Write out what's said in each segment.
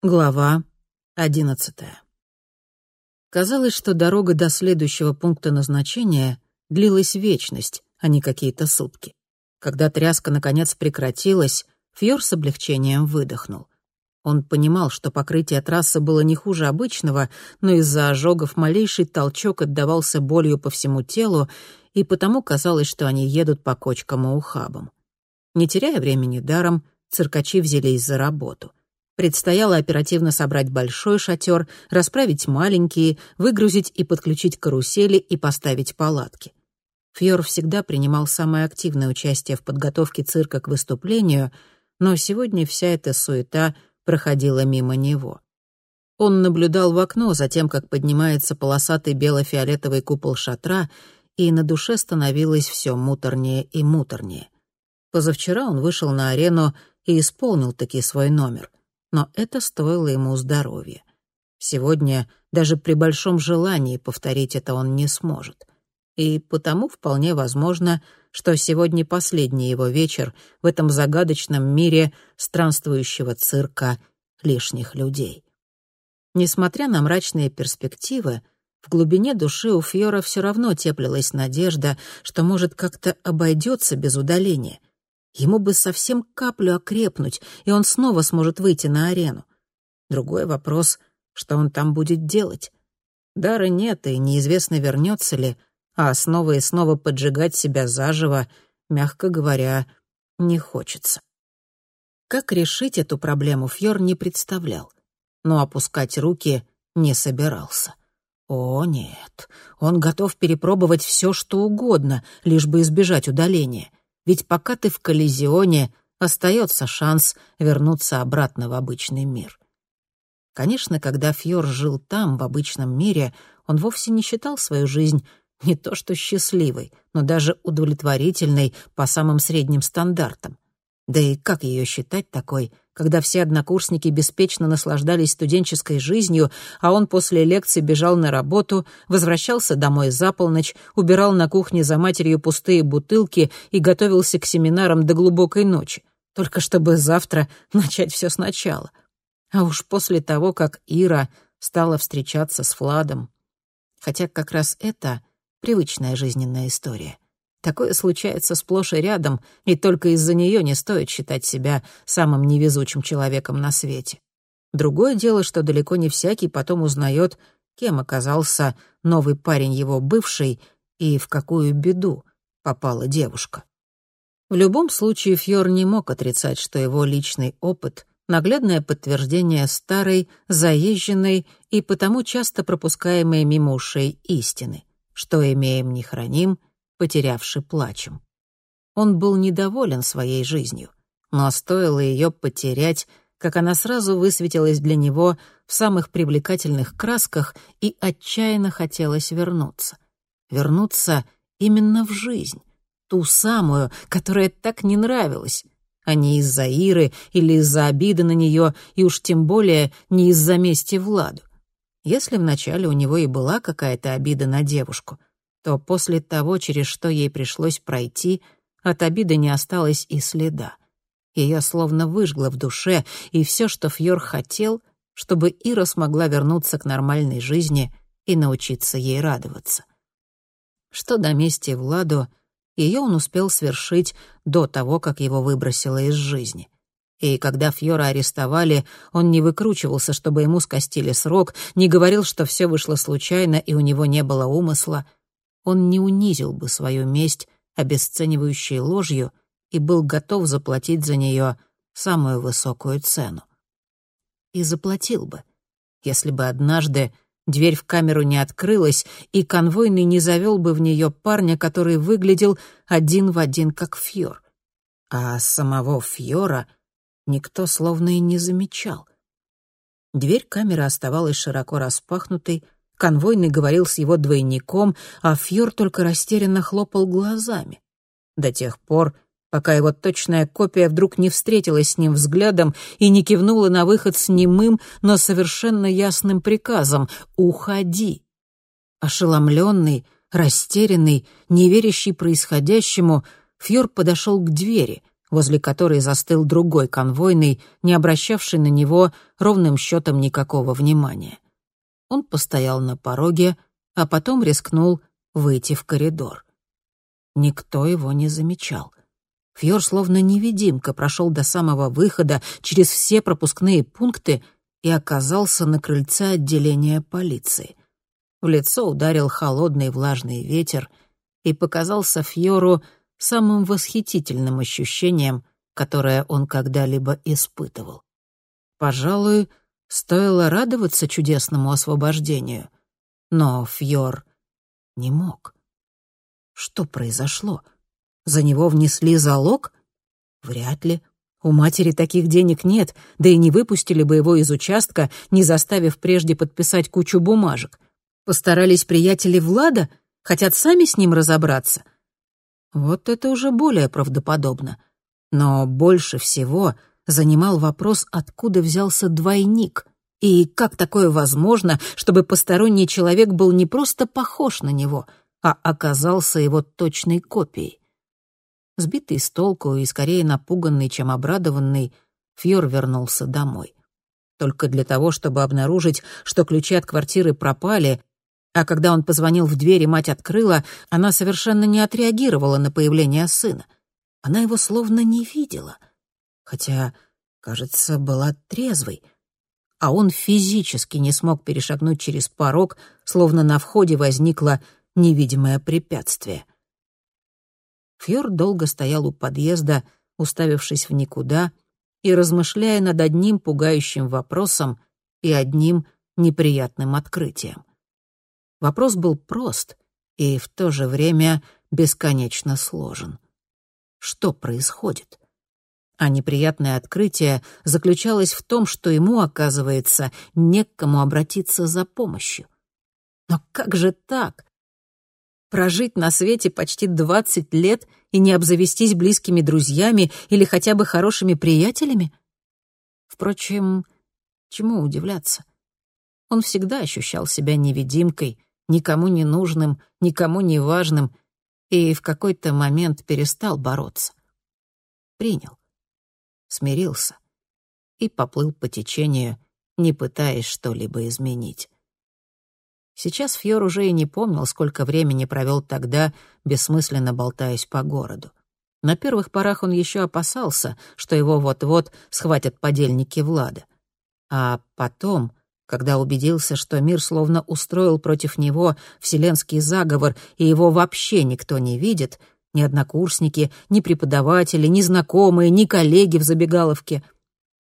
Глава одиннадцатая. Казалось, что дорога до следующего пункта назначения длилась вечность, а не какие-то сутки. Когда тряска наконец прекратилась, Фьор с облегчением выдохнул. Он понимал, что покрытие трассы было не хуже обычного, но из-за ожогов малейший толчок отдавался болью по всему телу, и потому казалось, что они едут по кочкам и ухабам. Не теряя времени даром, циркачи взялись за работу. Предстояло оперативно собрать большой шатер, расправить маленькие, выгрузить и подключить карусели и поставить палатки. Фьор всегда принимал самое активное участие в подготовке цирка к выступлению, но сегодня вся эта суета проходила мимо него. Он наблюдал в окно за тем, как поднимается полосатый бело-фиолетовый купол шатра, и на душе становилось все муторнее и муторнее. Позавчера он вышел на арену и исполнил таки свой номер — но это стоило ему здоровья. Сегодня даже при большом желании повторить это он не сможет. И потому вполне возможно, что сегодня последний его вечер в этом загадочном мире странствующего цирка лишних людей. Несмотря на мрачные перспективы, в глубине души у Фьора все равно теплилась надежда, что, может, как-то обойдется без удаления — Ему бы совсем каплю окрепнуть, и он снова сможет выйти на арену. Другой вопрос, что он там будет делать. Дара нет, и неизвестно, вернется ли, а снова и снова поджигать себя заживо, мягко говоря, не хочется. Как решить эту проблему Фьор не представлял, но опускать руки не собирался. О, нет, он готов перепробовать все, что угодно, лишь бы избежать удаления ведь пока ты в коллизионе, остается шанс вернуться обратно в обычный мир. Конечно, когда Фьор жил там, в обычном мире, он вовсе не считал свою жизнь не то что счастливой, но даже удовлетворительной по самым средним стандартам. Да и как ее считать такой, когда все однокурсники беспечно наслаждались студенческой жизнью, а он после лекции бежал на работу, возвращался домой за полночь, убирал на кухне за матерью пустые бутылки и готовился к семинарам до глубокой ночи, только чтобы завтра начать все сначала. А уж после того, как Ира стала встречаться с Владом. Хотя как раз это привычная жизненная история — Такое случается сплошь и рядом, и только из-за нее не стоит считать себя самым невезучим человеком на свете. Другое дело, что далеко не всякий потом узнает, кем оказался новый парень его бывший и в какую беду попала девушка. В любом случае Фьор не мог отрицать, что его личный опыт — наглядное подтверждение старой, заезженной и потому часто пропускаемой мимо ушей истины. Что имеем, не храним — потерявший плачем. Он был недоволен своей жизнью, но стоило ее потерять, как она сразу высветилась для него в самых привлекательных красках и отчаянно хотелось вернуться. Вернуться именно в жизнь, ту самую, которая так не нравилась, а не из-за Иры или из-за обиды на нее, и уж тем более не из-за мести Владу. Если вначале у него и была какая-то обида на девушку, то после того, через что ей пришлось пройти, от обиды не осталось и следа. Ее словно выжгло в душе, и все, что Фьор хотел, чтобы Ира смогла вернуться к нормальной жизни и научиться ей радоваться. Что до мести Владу, ее он успел свершить до того, как его выбросило из жизни. И когда Фьора арестовали, он не выкручивался, чтобы ему скостили срок, не говорил, что все вышло случайно и у него не было умысла — он не унизил бы свою месть обесценивающей ложью и был готов заплатить за нее самую высокую цену. И заплатил бы, если бы однажды дверь в камеру не открылась, и конвойный не завел бы в нее парня, который выглядел один в один как Фьор. А самого Фьора никто словно и не замечал. Дверь камеры оставалась широко распахнутой, Конвойный говорил с его двойником, а Фьор только растерянно хлопал глазами. До тех пор, пока его точная копия вдруг не встретилась с ним взглядом и не кивнула на выход с немым, но совершенно ясным приказом «Уходи». Ошеломленный, растерянный, неверящий происходящему, Фьор подошел к двери, возле которой застыл другой конвойный, не обращавший на него ровным счетом никакого внимания. Он постоял на пороге, а потом рискнул выйти в коридор. Никто его не замечал. Фьор словно невидимка прошел до самого выхода через все пропускные пункты и оказался на крыльце отделения полиции. В лицо ударил холодный влажный ветер и показался Фьору самым восхитительным ощущением, которое он когда-либо испытывал. Пожалуй, стоило радоваться чудесному освобождению, но Фьор не мог. Что произошло? За него внесли залог? Вряд ли. У матери таких денег нет, да и не выпустили бы его из участка, не заставив прежде подписать кучу бумажек. Постарались приятели Влада, хотят сами с ним разобраться. Вот это уже более правдоподобно. Но больше всего занимал вопрос, откуда взялся двойник, и как такое возможно, чтобы посторонний человек был не просто похож на него, а оказался его точной копией. Сбитый с толку и скорее напуганный, чем обрадованный, Фьор вернулся домой. Только для того, чтобы обнаружить, что ключи от квартиры пропали, а когда он позвонил в дверь и мать открыла, она совершенно не отреагировала на появление сына. Она его словно не видела, хотя, кажется, была трезвой. А он физически не смог перешагнуть через порог, словно на входе возникло невидимое препятствие — Фьор долго стоял у подъезда, уставившись в никуда и размышляя над одним пугающим вопросом и одним неприятным открытием. Вопрос был прост и в то же время бесконечно сложен. Что происходит? А неприятное открытие заключалось в том, что ему, оказывается, не к кому обратиться за помощью. Но как же так? Прожить на свете почти 20 лет и не обзавестись близкими друзьями или хотя бы хорошими приятелями? Впрочем, чему удивляться? Он всегда ощущал себя невидимкой, никому не нужным, никому не важным, и в какой-то момент перестал бороться. Принял, смирился и поплыл по течению, не пытаясь что-либо изменить. Сейчас Фьор уже и не помнил, сколько времени провел тогда, бессмысленно болтаясь по городу. На первых порах он еще опасался, что его вот-вот схватят подельники Влада. А потом, когда убедился, что мир словно устроил против него вселенский заговор, и его вообще никто не видит, ни однокурсники, ни преподаватели, ни знакомые, ни коллеги в забегаловке,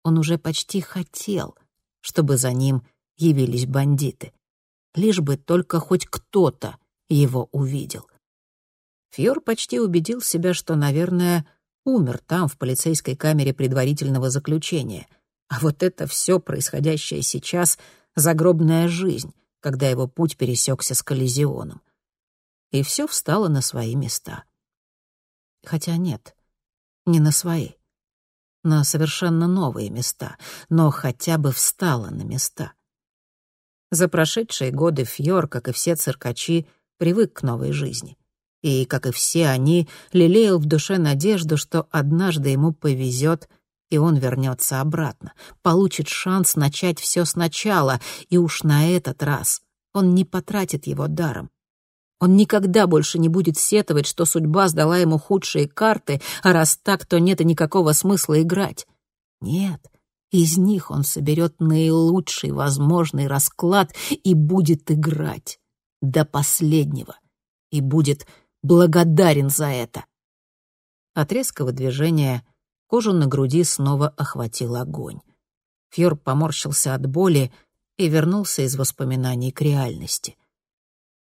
он уже почти хотел, чтобы за ним явились бандиты лишь бы только хоть кто-то его увидел. Фьор почти убедил себя, что, наверное, умер там, в полицейской камере предварительного заключения. А вот это все происходящее сейчас — загробная жизнь, когда его путь пересекся с коллизионом. И все встало на свои места. Хотя нет, не на свои. На совершенно новые места, но хотя бы встало на места. За прошедшие годы Фьор, как и все циркачи, привык к новой жизни. И, как и все они, лелеял в душе надежду, что однажды ему повезет, и он вернется обратно, получит шанс начать все сначала, и уж на этот раз он не потратит его даром. Он никогда больше не будет сетовать, что судьба сдала ему худшие карты, а раз так, то нет и никакого смысла играть. Нет, из них он соберет наилучший возможный расклад и будет играть до последнего. И будет благодарен за это. От резкого движения кожу на груди снова охватил огонь. Фьор поморщился от боли и вернулся из воспоминаний к реальности.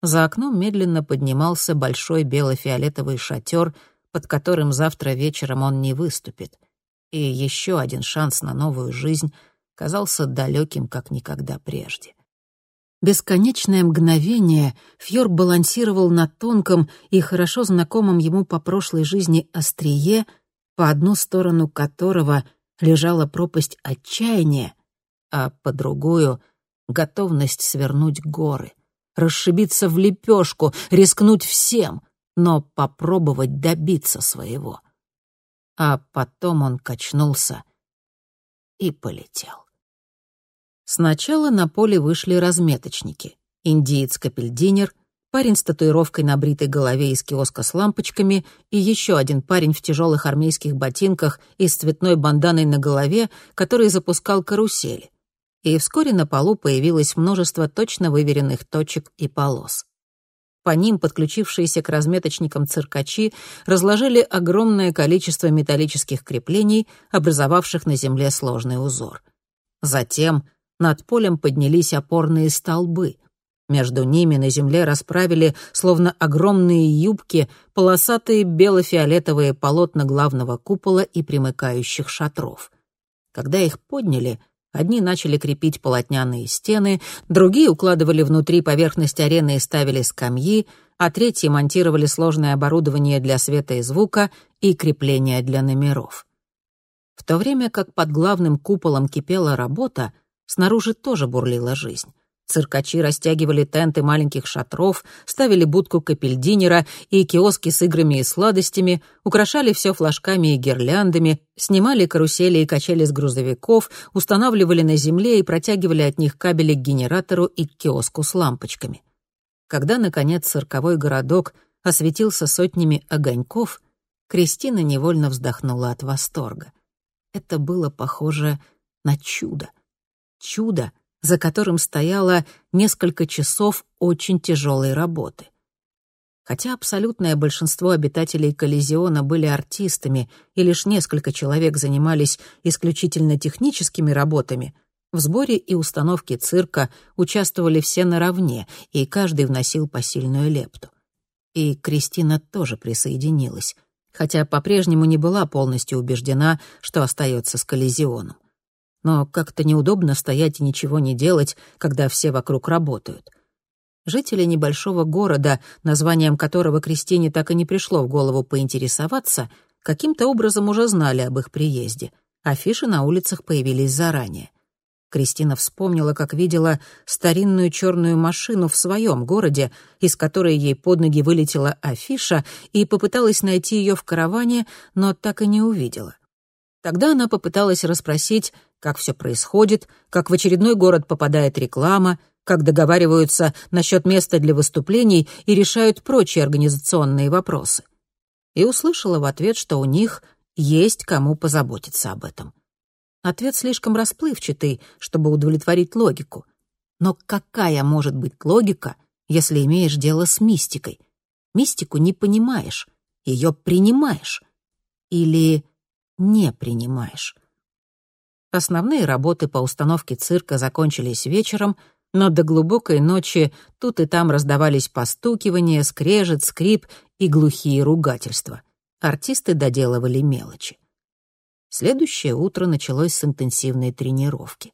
За окном медленно поднимался большой бело-фиолетовый шатер, под которым завтра вечером он не выступит — и еще один шанс на новую жизнь казался далеким, как никогда прежде. Бесконечное мгновение Фьор балансировал на тонком и хорошо знакомом ему по прошлой жизни острие, по одну сторону которого лежала пропасть отчаяния, а по другую — готовность свернуть горы, расшибиться в лепешку, рискнуть всем, но попробовать добиться своего — а потом он качнулся и полетел. Сначала на поле вышли разметочники. Индиец-капельдинер, парень с татуировкой на бритой голове из киоска с лампочками и еще один парень в тяжелых армейских ботинках и с цветной банданой на голове, который запускал карусели. И вскоре на полу появилось множество точно выверенных точек и полос. По ним подключившиеся к разметочникам циркачи разложили огромное количество металлических креплений, образовавших на земле сложный узор. Затем над полем поднялись опорные столбы. Между ними на земле расправили, словно огромные юбки, полосатые бело-фиолетовые полотна главного купола и примыкающих шатров. Когда их подняли, одни начали крепить полотняные стены, другие укладывали внутри поверхность арены и ставили скамьи, а третьи монтировали сложное оборудование для света и звука и крепления для номеров. В то время как под главным куполом кипела работа, Снаружи тоже бурлила жизнь. Циркачи растягивали тенты маленьких шатров, ставили будку капельдинера и киоски с играми и сладостями, украшали все флажками и гирляндами, снимали карусели и качели с грузовиков, устанавливали на земле и протягивали от них кабели к генератору и к киоску с лампочками. Когда, наконец, цирковой городок осветился сотнями огоньков, Кристина невольно вздохнула от восторга. Это было похоже на чудо чудо, за которым стояло несколько часов очень тяжелой работы. Хотя абсолютное большинство обитателей Коллизиона были артистами, и лишь несколько человек занимались исключительно техническими работами, в сборе и установке цирка участвовали все наравне, и каждый вносил посильную лепту. И Кристина тоже присоединилась, хотя по-прежнему не была полностью убеждена, что остается с Коллизионом но как-то неудобно стоять и ничего не делать, когда все вокруг работают. Жители небольшого города, названием которого Кристине так и не пришло в голову поинтересоваться, каким-то образом уже знали об их приезде. Афиши на улицах появились заранее. Кристина вспомнила, как видела старинную черную машину в своем городе, из которой ей под ноги вылетела афиша, и попыталась найти ее в караване, но так и не увидела. Тогда она попыталась расспросить, как все происходит, как в очередной город попадает реклама, как договариваются насчет места для выступлений и решают прочие организационные вопросы. И услышала в ответ, что у них есть кому позаботиться об этом. Ответ слишком расплывчатый, чтобы удовлетворить логику. Но какая может быть логика, если имеешь дело с мистикой? Мистику не понимаешь, ее принимаешь. Или не принимаешь. Основные работы по установке цирка закончились вечером, но до глубокой ночи тут и там раздавались постукивания, скрежет, скрип и глухие ругательства. Артисты доделывали мелочи. Следующее утро началось с интенсивной тренировки.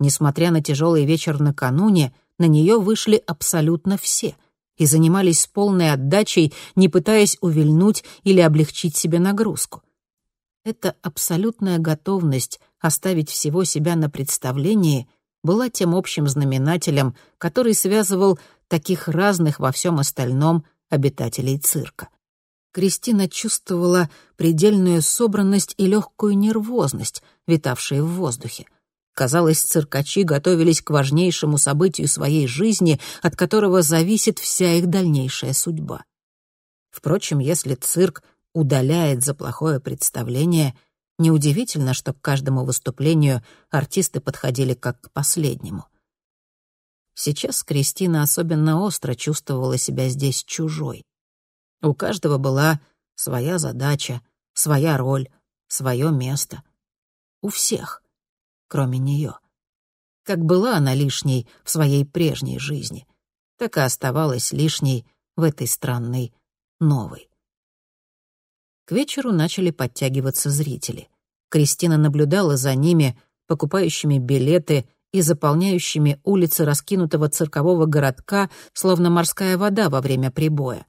Несмотря на тяжелый вечер накануне, на нее вышли абсолютно все и занимались с полной отдачей, не пытаясь увильнуть или облегчить себе нагрузку. Эта абсолютная готовность оставить всего себя на представлении была тем общим знаменателем, который связывал таких разных во всем остальном обитателей цирка. Кристина чувствовала предельную собранность и легкую нервозность, витавшие в воздухе. Казалось, циркачи готовились к важнейшему событию своей жизни, от которого зависит вся их дальнейшая судьба. Впрочем, если цирк удаляет за плохое представление, неудивительно, что к каждому выступлению артисты подходили как к последнему. Сейчас Кристина особенно остро чувствовала себя здесь чужой. У каждого была своя задача, своя роль, свое место. У всех, кроме нее. Как была она лишней в своей прежней жизни, так и оставалась лишней в этой странной новой. К вечеру начали подтягиваться зрители. Кристина наблюдала за ними, покупающими билеты и заполняющими улицы раскинутого циркового городка, словно морская вода во время прибоя.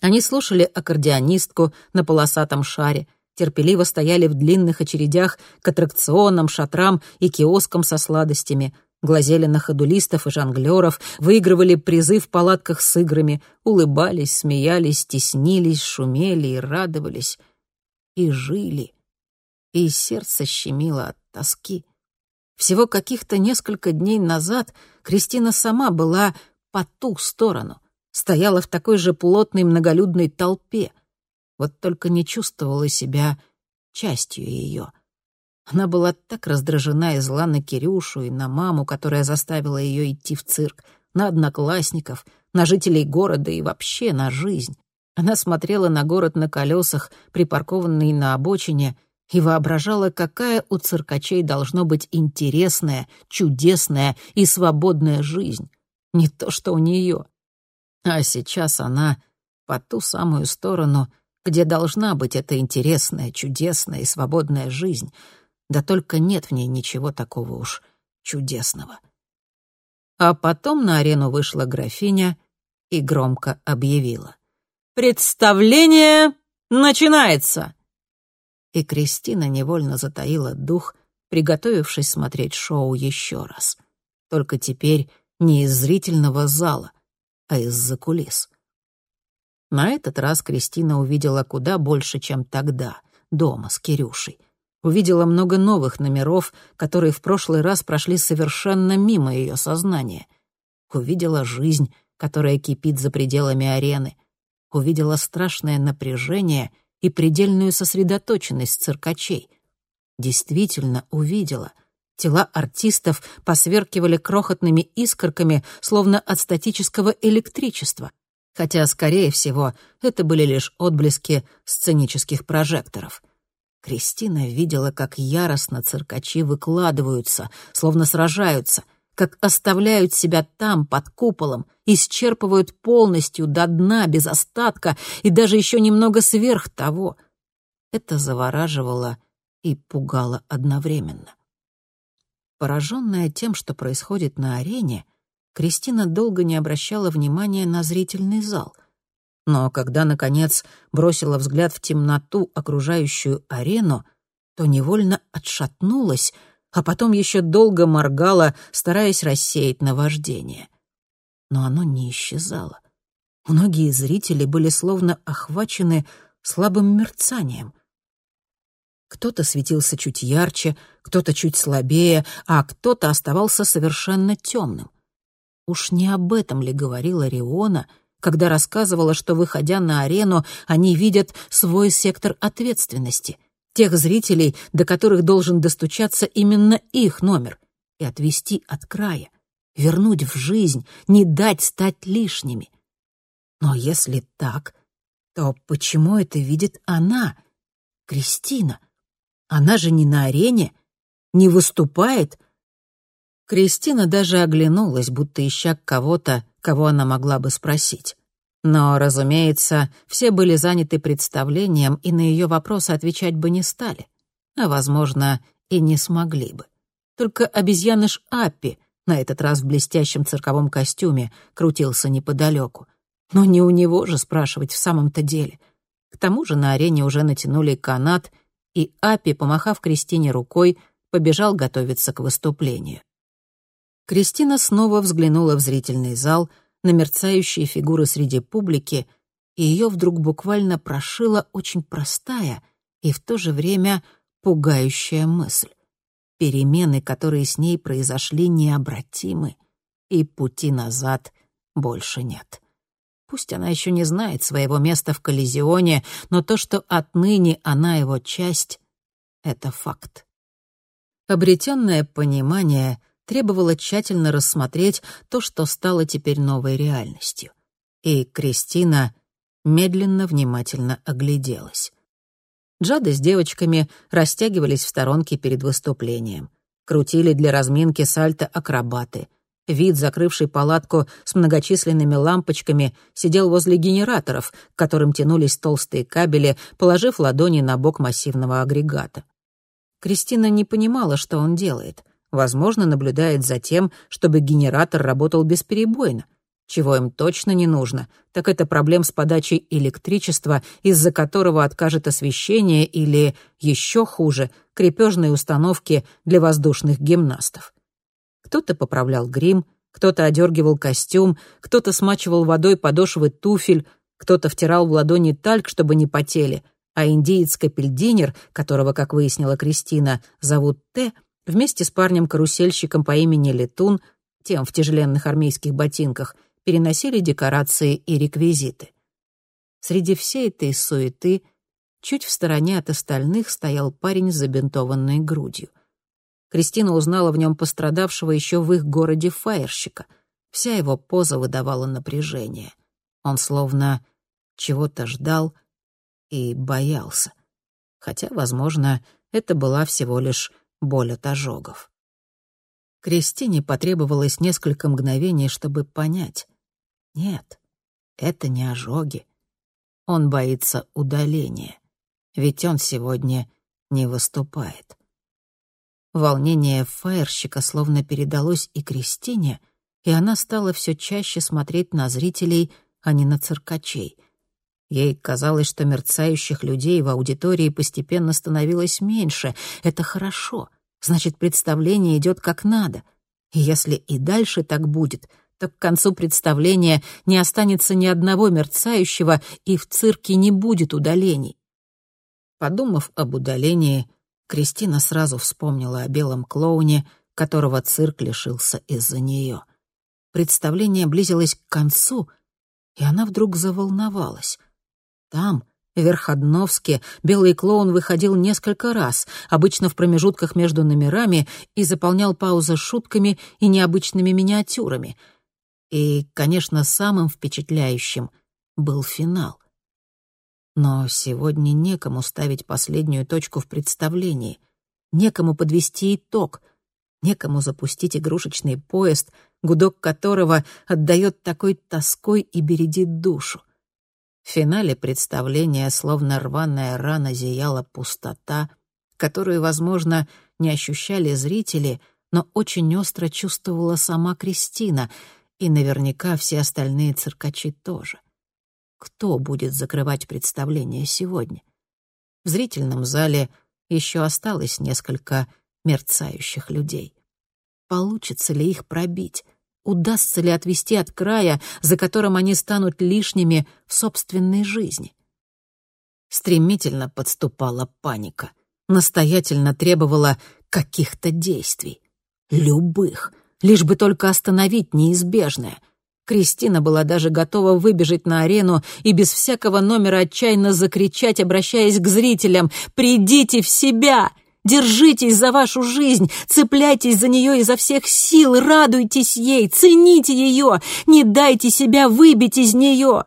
Они слушали аккордеонистку на полосатом шаре, терпеливо стояли в длинных очередях к аттракционам, шатрам и киоскам со сладостями — глазели на ходулистов и жонглеров, выигрывали призы в палатках с играми, улыбались, смеялись, теснились, шумели и радовались. И жили и сердце щемило от тоски. Всего каких-то несколько дней назад Кристина сама была по ту сторону, стояла в такой же плотной многолюдной толпе, вот только не чувствовала себя частью ее. Она была так раздражена и зла на Кирюшу и на маму, которая заставила ее идти в цирк, на одноклассников, на жителей города и вообще на жизнь. Она смотрела на город на колесах, припаркованный на обочине, и воображала, какая у циркачей должно быть интересная, чудесная и свободная жизнь. Не то, что у нее. А сейчас она по ту самую сторону, где должна быть эта интересная, чудесная и свободная жизнь. Да только нет в ней ничего такого уж чудесного. А потом на арену вышла графиня и громко объявила. «Представление начинается!» И Кристина невольно затаила дух, приготовившись смотреть шоу еще раз. Только теперь не из зрительного зала, а из-за кулис. На этот раз Кристина увидела куда больше, чем тогда, дома с Кирюшей. Увидела много новых номеров, которые в прошлый раз прошли совершенно мимо ее сознания. Увидела жизнь, которая кипит за пределами арены. Увидела страшное напряжение и предельную сосредоточенность циркачей. Действительно увидела. Тела артистов посверкивали крохотными искорками, словно от статического электричества, хотя, скорее всего, это были лишь отблески сценических прожекторов. Кристина видела, как яростно циркачи выкладываются, словно сражаются, как оставляют себя там, под куполом, исчерпывают полностью до дна, без остатка и даже еще немного сверх того. Это завораживало и пугало одновременно. Пораженная тем, что происходит на арене, Кристина долго не обращала внимания на зрительный зал. Но когда, наконец, бросила взгляд в темноту, окружающую арену, то невольно отшатнулась, а потом еще долго моргала, стараясь рассеять наваждение. Но оно не исчезало. Многие зрители были словно охвачены слабым мерцанием. Кто-то светился чуть ярче, кто-то чуть слабее, а кто-то оставался совершенно темным. Уж не об этом ли говорила Риона, когда рассказывала, что, выходя на арену, они видят свой сектор ответственности, тех зрителей, до которых должен достучаться именно их номер, и отвести от края, вернуть в жизнь, не дать стать лишними. Но если так, то почему это видит она, Кристина? Она же не на арене, не выступает. Кристина даже оглянулась, будто ища кого-то, кого она могла бы спросить. Но, разумеется, все были заняты представлением и на ее вопросы отвечать бы не стали. А, возможно, и не смогли бы. Только обезьяныш Аппи, на этот раз в блестящем цирковом костюме, крутился неподалеку. Но не у него же спрашивать в самом-то деле. К тому же на арене уже натянули канат — и Апи, помахав Кристине рукой, побежал готовиться к выступлению. Кристина снова взглянула в зрительный зал на мерцающие фигуры среди публики, и ее вдруг буквально прошила очень простая и в то же время пугающая мысль. Перемены, которые с ней произошли, необратимы, и пути назад больше нет. Пусть она еще не знает своего места в коллизионе, но то, что отныне она его часть, — это факт. Обретенное понимание требовало тщательно рассмотреть то, что стало теперь новой реальностью. И Кристина медленно, внимательно огляделась. Джада с девочками растягивались в сторонке перед выступлением. Крутили для разминки сальто акробаты — Вид, закрывший палатку с многочисленными лампочками, сидел возле генераторов, к которым тянулись толстые кабели, положив ладони на бок массивного агрегата. Кристина не понимала, что он делает. Возможно, наблюдает за тем, чтобы генератор работал бесперебойно. Чего им точно не нужно, так это проблем с подачей электричества, из-за которого откажет освещение или, еще хуже, крепежные установки для воздушных гимнастов. Кто-то поправлял грим, кто-то одергивал костюм, кто-то смачивал водой подошвы туфель, кто-то втирал в ладони тальк, чтобы не потели, а индиец-капельдинер, которого, как выяснила Кристина, зовут Т, вместе с парнем-карусельщиком по имени Летун, тем в тяжеленных армейских ботинках, переносили декорации и реквизиты. Среди всей этой суеты чуть в стороне от остальных стоял парень с забинтованной грудью. Кристина узнала в нем пострадавшего еще в их городе фаерщика. Вся его поза выдавала напряжение. Он словно чего-то ждал и боялся. Хотя, возможно, это была всего лишь боль от ожогов. Кристине потребовалось несколько мгновений, чтобы понять. Нет, это не ожоги. Он боится удаления, ведь он сегодня не выступает. Волнение фаерщика словно передалось и Кристине, и она стала все чаще смотреть на зрителей, а не на циркачей. Ей казалось, что мерцающих людей в аудитории постепенно становилось меньше. Это хорошо. Значит, представление идет как надо. И если и дальше так будет, то к концу представления не останется ни одного мерцающего, и в цирке не будет удалений. Подумав об удалении, Кристина сразу вспомнила о белом клоуне, которого цирк лишился из-за нее. Представление близилось к концу, и она вдруг заволновалась. Там, в Верходновске, белый клоун выходил несколько раз, обычно в промежутках между номерами, и заполнял паузы шутками и необычными миниатюрами. И, конечно, самым впечатляющим был финал — но сегодня некому ставить последнюю точку в представлении, некому подвести итог, некому запустить игрушечный поезд, гудок которого отдает такой тоской и бередит душу. В финале представления, словно рваная рана, зияла пустота, которую, возможно, не ощущали зрители, но очень остро чувствовала сама Кристина, и наверняка все остальные циркачи тоже кто будет закрывать представление сегодня. В зрительном зале еще осталось несколько мерцающих людей. Получится ли их пробить? Удастся ли отвести от края, за которым они станут лишними в собственной жизни? Стремительно подступала паника. Настоятельно требовала каких-то действий. Любых. Лишь бы только остановить неизбежное. Кристина была даже готова выбежать на арену и без всякого номера отчаянно закричать, обращаясь к зрителям «Придите в себя!» Держитесь за вашу жизнь, цепляйтесь за нее изо всех сил, радуйтесь ей, цените ее, не дайте себя выбить из нее.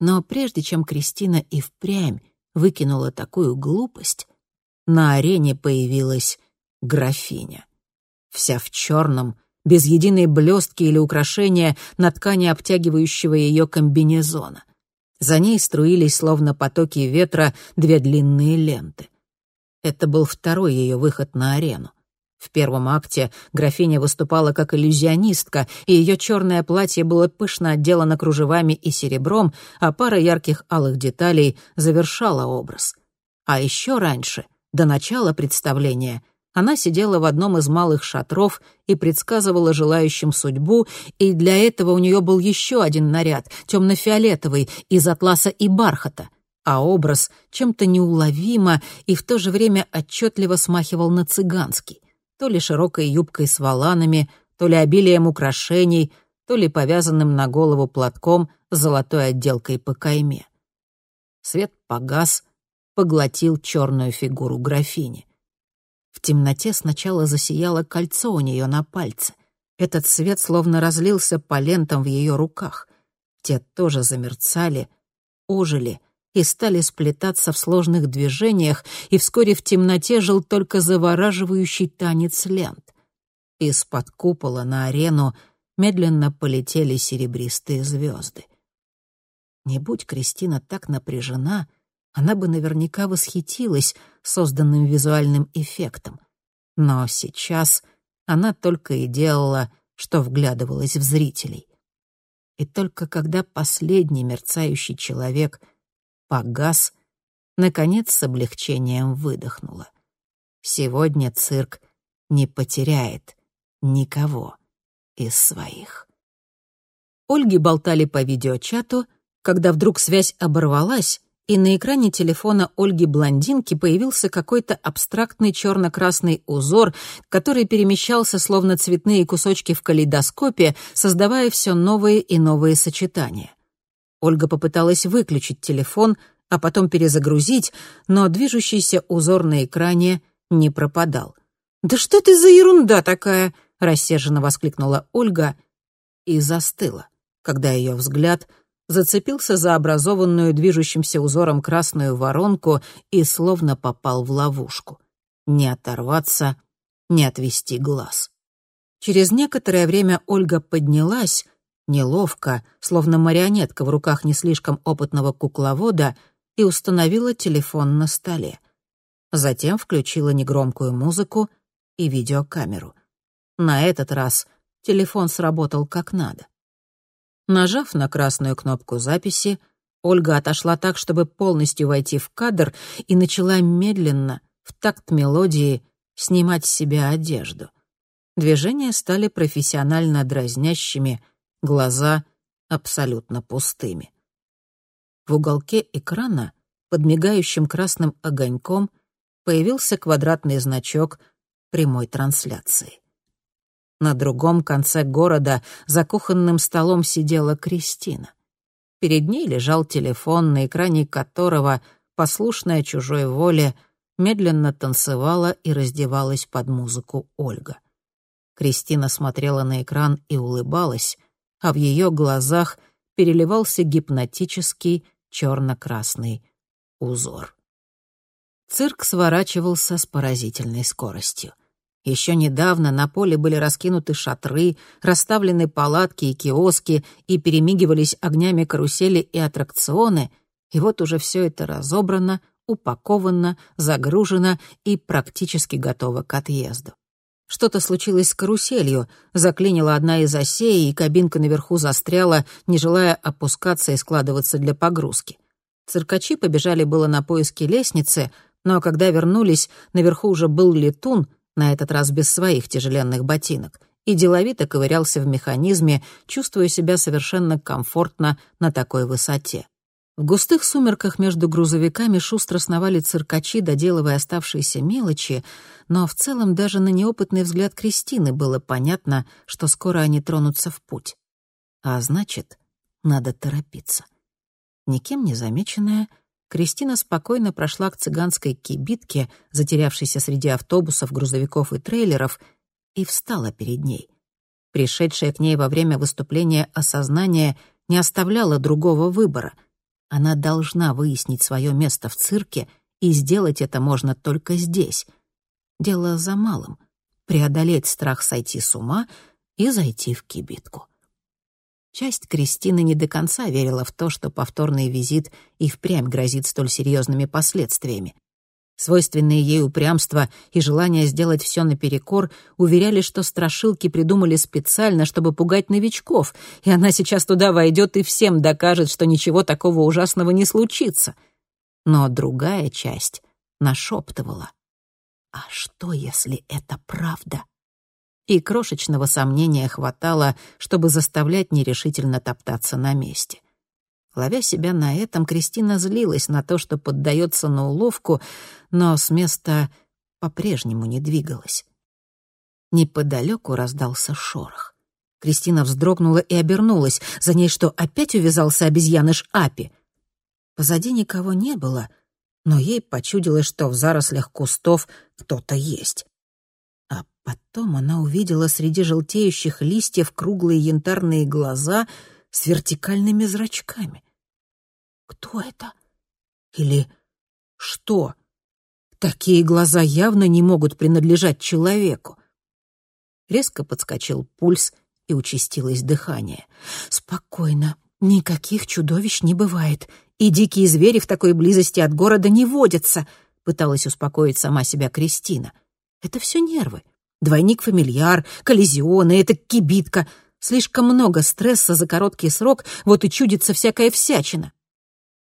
Но прежде чем Кристина и впрямь выкинула такую глупость, на арене появилась графиня. Вся в черном, без единой блестки или украшения на ткани обтягивающего ее комбинезона. За ней струились, словно потоки ветра, две длинные ленты. Это был второй ее выход на арену. В первом акте графиня выступала как иллюзионистка, и ее черное платье было пышно отделано кружевами и серебром, а пара ярких алых деталей завершала образ. А еще раньше, до начала представления — она сидела в одном из малых шатров и предсказывала желающим судьбу, и для этого у нее был еще один наряд, темно-фиолетовый, из атласа и бархата, а образ чем-то неуловимо и в то же время отчетливо смахивал на цыганский, то ли широкой юбкой с воланами, то ли обилием украшений, то ли повязанным на голову платком с золотой отделкой по кайме. Свет погас, поглотил черную фигуру графини. В темноте сначала засияло кольцо у нее на пальце. Этот свет словно разлился по лентам в ее руках. Те тоже замерцали, ожили и стали сплетаться в сложных движениях, и вскоре в темноте жил только завораживающий танец лент. Из-под купола на арену медленно полетели серебристые звезды. Не будь Кристина так напряжена, она бы наверняка восхитилась созданным визуальным эффектом. Но сейчас она только и делала, что вглядывалась в зрителей. И только когда последний мерцающий человек погас, наконец с облегчением выдохнула. Сегодня цирк не потеряет никого из своих. Ольги болтали по видеочату, когда вдруг связь оборвалась, и на экране телефона Ольги-блондинки появился какой-то абстрактный черно-красный узор, который перемещался словно цветные кусочки в калейдоскопе, создавая все новые и новые сочетания. Ольга попыталась выключить телефон, а потом перезагрузить, но движущийся узор на экране не пропадал. «Да что ты за ерунда такая?» — рассерженно воскликнула Ольга и застыла, когда ее взгляд — зацепился за образованную движущимся узором красную воронку и словно попал в ловушку. Не оторваться, не отвести глаз. Через некоторое время Ольга поднялась, неловко, словно марионетка в руках не слишком опытного кукловода, и установила телефон на столе. Затем включила негромкую музыку и видеокамеру. На этот раз телефон сработал как надо. Нажав на красную кнопку записи, Ольга отошла так, чтобы полностью войти в кадр, и начала медленно, в такт мелодии, снимать с себя одежду. Движения стали профессионально дразнящими, глаза абсолютно пустыми. В уголке экрана, под мигающим красным огоньком, появился квадратный значок прямой трансляции. На другом конце города за кухонным столом сидела Кристина. Перед ней лежал телефон, на экране которого, послушная чужой воле, медленно танцевала и раздевалась под музыку Ольга. Кристина смотрела на экран и улыбалась, а в ее глазах переливался гипнотический черно-красный узор. Цирк сворачивался с поразительной скоростью. Еще недавно на поле были раскинуты шатры, расставлены палатки и киоски и перемигивались огнями карусели и аттракционы, и вот уже все это разобрано, упаковано, загружено и практически готово к отъезду. Что-то случилось с каруселью, заклинила одна из осей, и кабинка наверху застряла, не желая опускаться и складываться для погрузки. Циркачи побежали было на поиски лестницы, но когда вернулись, наверху уже был летун, на этот раз без своих тяжеленных ботинок, и деловито ковырялся в механизме, чувствуя себя совершенно комфортно на такой высоте. В густых сумерках между грузовиками шустро сновали циркачи, доделывая оставшиеся мелочи, но в целом даже на неопытный взгляд Кристины было понятно, что скоро они тронутся в путь. А значит, надо торопиться. Никем не замеченная, Кристина спокойно прошла к цыганской кибитке, затерявшейся среди автобусов, грузовиков и трейлеров, и встала перед ней. Пришедшее к ней во время выступления осознание не оставляло другого выбора. Она должна выяснить свое место в цирке, и сделать это можно только здесь. Дело за малым — преодолеть страх сойти с ума и зайти в кибитку. Часть Кристины не до конца верила в то, что повторный визит и впрямь грозит столь серьезными последствиями. Свойственные ей упрямство и желание сделать все наперекор уверяли, что страшилки придумали специально, чтобы пугать новичков, и она сейчас туда войдет и всем докажет, что ничего такого ужасного не случится. Но другая часть нашептывала. «А что, если это правда?» и крошечного сомнения хватало, чтобы заставлять нерешительно топтаться на месте. Ловя себя на этом, Кристина злилась на то, что поддается на уловку, но с места по-прежнему не двигалась. Неподалеку раздался шорох. Кристина вздрогнула и обернулась. За ней что, опять увязался обезьяныш Апи? Позади никого не было, но ей почудилось, что в зарослях кустов кто-то есть. Потом она увидела среди желтеющих листьев круглые янтарные глаза с вертикальными зрачками. Кто это? Или что? Такие глаза явно не могут принадлежать человеку. Резко подскочил пульс и участилось дыхание. «Спокойно, никаких чудовищ не бывает, и дикие звери в такой близости от города не водятся», пыталась успокоить сама себя Кристина. «Это все нервы. Двойник-фамильяр, коллизионы, это кибитка. Слишком много стресса за короткий срок, вот и чудится всякая всячина.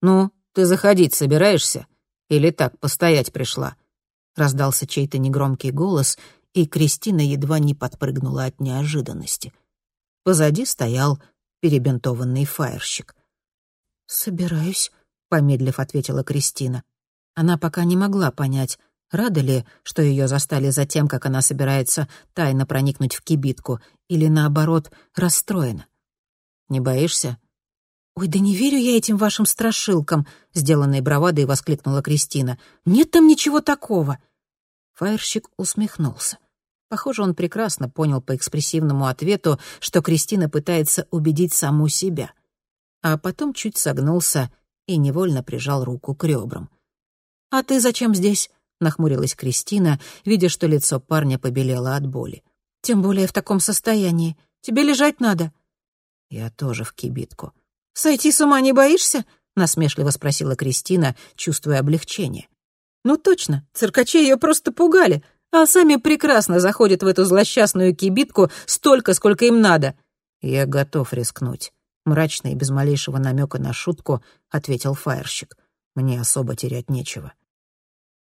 «Ну, ты заходить собираешься? Или так постоять пришла?» Раздался чей-то негромкий голос, и Кристина едва не подпрыгнула от неожиданности. Позади стоял перебинтованный фаерщик. «Собираюсь», — помедлив ответила Кристина. Она пока не могла понять, рада ли, что ее застали за тем, как она собирается тайно проникнуть в кибитку, или, наоборот, расстроена. «Не боишься?» «Ой, да не верю я этим вашим страшилкам!» — сделанной бравадой воскликнула Кристина. «Нет там ничего такого!» Фаерщик усмехнулся. Похоже, он прекрасно понял по экспрессивному ответу, что Кристина пытается убедить саму себя. А потом чуть согнулся и невольно прижал руку к ребрам. «А ты зачем здесь?» — нахмурилась Кристина, видя, что лицо парня побелело от боли. «Тем более в таком состоянии. Тебе лежать надо». «Я тоже в кибитку», «Сойти с ума не боишься?» — насмешливо спросила Кристина, чувствуя облегчение. «Ну точно, циркачи ее просто пугали, а сами прекрасно заходят в эту злосчастную кибитку столько, сколько им надо». «Я готов рискнуть», — мрачно и без малейшего намека на шутку ответил фаерщик. «Мне особо терять нечего».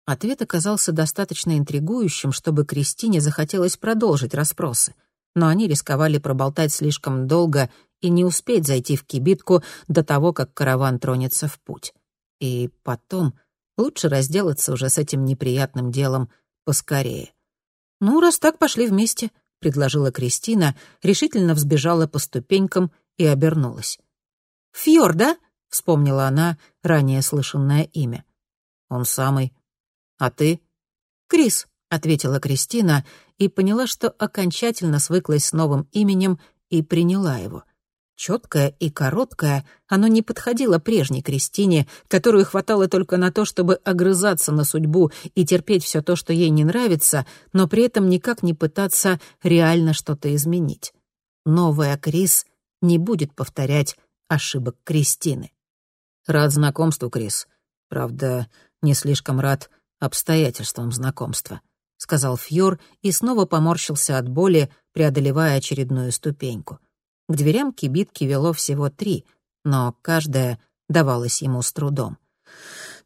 Ответ оказался достаточно интригующим, чтобы Кристине захотелось продолжить расспросы, но они рисковали проболтать слишком долго и не успеть зайти в кибитку до того, как караван тронется в путь. И потом лучше разделаться уже с этим неприятным делом поскорее. «Ну, раз так, пошли вместе», — предложила Кристина, решительно взбежала по ступенькам и обернулась. «Фьор, да?» — вспомнила она ранее слышанное имя. «Он самый. А ты?» «Крис», — ответила Кристина и поняла, что окончательно свыклась с новым именем и приняла его — Четкое и короткое, оно не подходило прежней Кристине, которую хватало только на то, чтобы огрызаться на судьбу и терпеть все то, что ей не нравится, но при этом никак не пытаться реально что-то изменить. Новая Крис не будет повторять ошибок Кристины. Рад знакомству, Крис. Правда, не слишком рад обстоятельствам знакомства, сказал Фьор и снова поморщился от боли, преодолевая очередную ступеньку. К дверям кибитки вело всего три, но каждая давалась ему с трудом.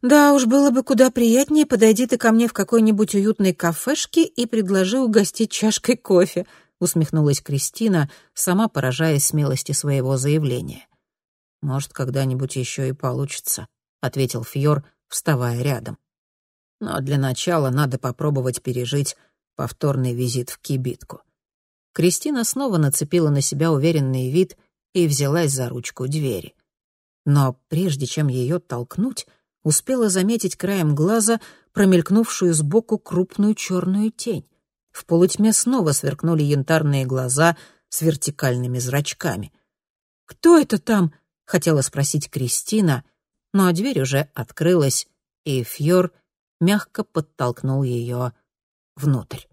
«Да уж, было бы куда приятнее, подойди ты ко мне в какой-нибудь уютной кафешке и предложи угостить чашкой кофе», — усмехнулась Кристина, сама поражаясь смелости своего заявления. «Может, когда-нибудь еще и получится», — ответил Фьор, вставая рядом. «Но для начала надо попробовать пережить повторный визит в кибитку. Кристина снова нацепила на себя уверенный вид и взялась за ручку двери. Но прежде чем ее толкнуть, успела заметить краем глаза промелькнувшую сбоку крупную черную тень. В полутьме снова сверкнули янтарные глаза с вертикальными зрачками. «Кто это там?» — хотела спросить Кристина, но дверь уже открылась, и Фьор мягко подтолкнул ее внутрь.